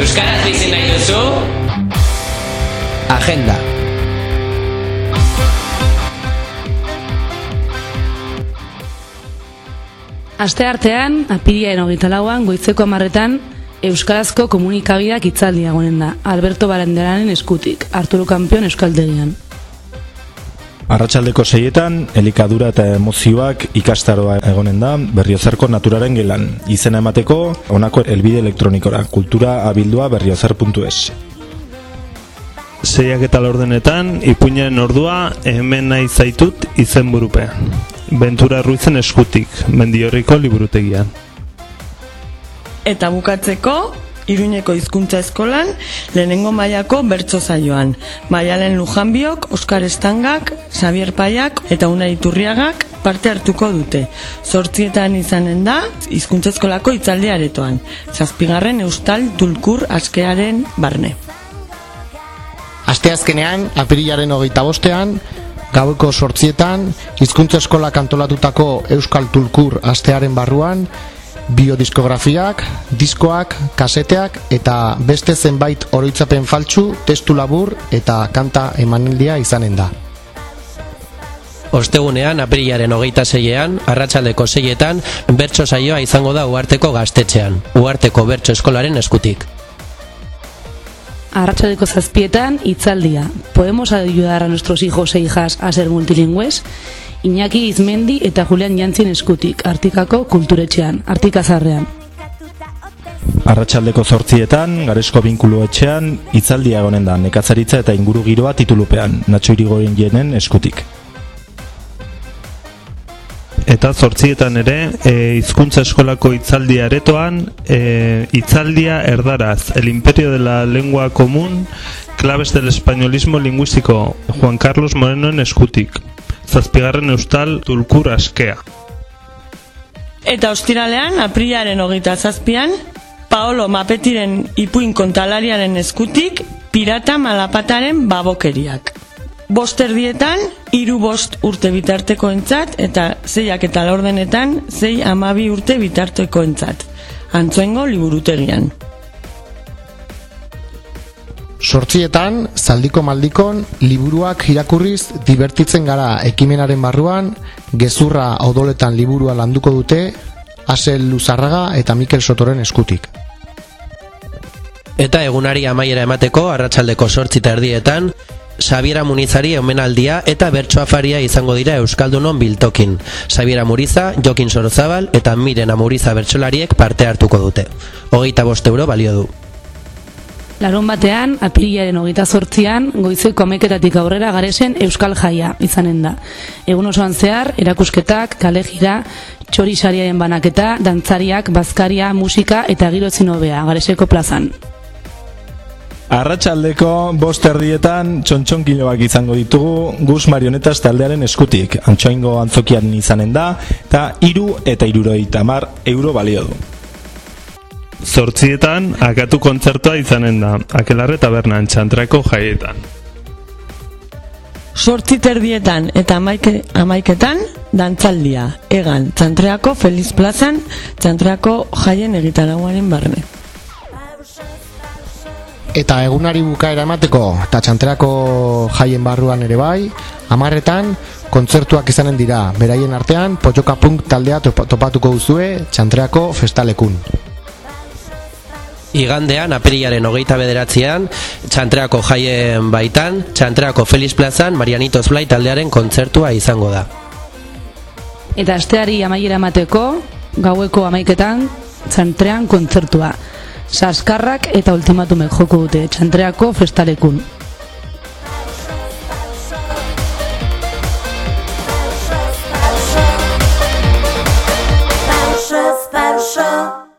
Euskaraz bizi nahi duzu? Agenda. Aste artean, apiriaren hogeita lauan, goitzeko amarretan, Euskarazko komunikabideak itzaldia gonen da, Alberto Baranderanen eskutik, Arturo Kampion Euskaltegian. Arratxaldeko seietan, elikadura eta emozioak ikastaroa egonen da berriozarko naturaren gelan. Izena emateko, honako elbide elektronikora, kultura abildua berriozer.es. Seiak eta laurdenetan, ipuñaren ordua hemen nahi zaitut izen burupean. Ventura Ruizen eskutik, mendiorriko liburutegian. Eta bukatzeko, Iruñeko hizkuntza eskolan, lehenengo mailako bertso zaioan. Maialen Lujanbiok, Oskar Estangak, Xavier Paiak eta Una Iturriagak parte hartuko dute. Zortzietan izanen da, hizkuntza eskolako itzaldi aretoan. Zazpigarren Eustal Tulkur askearen barne. Asteazkenean, apirilaren hogeita bostean, gaueko sortzietan, hizkuntza eskola kantolatutako Euskal Tulkur astearen barruan, biodiskografiak, diskoak, kaseteak eta beste zenbait oroitzapen faltsu, testu labur eta kanta emanaldia izanen da. Ostegunean, aprilaren hogeita zeiean, arratsaldeko zeietan, bertso saioa izango da uarteko gaztetxean, uarteko bertso eskolaren eskutik. Arratxaldeko zazpietan, itzaldia. ¿Podemos ayudar a nuestros hijos e hijas a ser multilingües? Iñaki Izmendi eta Julian Jantzin eskutik, artikako kulturetxean, artikazarrean. Arratxaldeko zortzietan, garesko binkulu etxean, itzaldia egonen da, nekatzaritza eta inguru giroa titulupean, Natxo Irigoyen jenen eskutik. Eta zortzietan ere, e, hizkuntza eskolako itzaldia aretoan, e, itzaldia erdaraz, el imperio de la lengua común, claves del españolismo lingüístico, Juan Carlos Morenoen eskutik. Zazpigarren eustal tulkur askea. Eta ostiralean, aprilaren hogeita zazpian, Paolo Mapetiren ipuin kontalariaren eskutik, pirata malapataren babokeriak. Bost erdietan, hiru bost urte bitarteko entzat, eta zeiak eta laurdenetan, zei amabi urte bitarteko entzat. Antzoengo liburutegian. Sortzietan, zaldiko maldikon, liburuak irakurriz dibertitzen gara ekimenaren barruan, gezurra odoletan liburua landuko dute, Asel Luzarraga eta Mikel Sotoren eskutik. Eta egunari amaiera emateko, arratsaldeko sortzita erdietan, Xabiera Munizari omenaldia eta bertso afaria izango dira Euskaldunon biltokin. Xabiera Muriza, Jokin Sorozabal eta Miren Amuriza bertsolariek parte hartuko dute. Hogeita bost euro balio du. Larun batean, apirilaren hogeita zortzian, goizeko ameketatik aurrera garesen Euskal Jaia izanen da. Egun osoan zehar, erakusketak, kale jira, txorisariaren banaketa, dantzariak, bazkaria, musika eta giro zinobea gareseko plazan. Arratxaldeko bost erdietan txontxonkiloak izango ditugu Gus Marionetas taldearen eskutik. Antxoingo antzokian izanen da, eta iru eta iruroi tamar euro balio du. Zortzietan, akatu kontzertua izanen da, akelarre tabernan txantrako jaietan. Sortzit erdietan eta amaike, amaiketan, dantzaldia, egan, txantreako Feliz Plazan, txantreako jaien egitaraguaren barne. Eta egunari bukaera emateko, eta txanterako jaien barruan ere bai, amarretan, kontzertuak izanen dira, beraien artean, potxoka punk taldea topa- topatuko duzue txantreako festalekun. Igandean, apirilaren hogeita bederatzean, txantreako jaien baitan, txantreako Feliz Plazan, Marianitos Blai taldearen kontzertua izango da. Eta asteari amaiera emateko, gaueko amaiketan, txantrean kontzertua. Saskarrak eta ultimatumek joko dute txantreako festalekun. Special, special.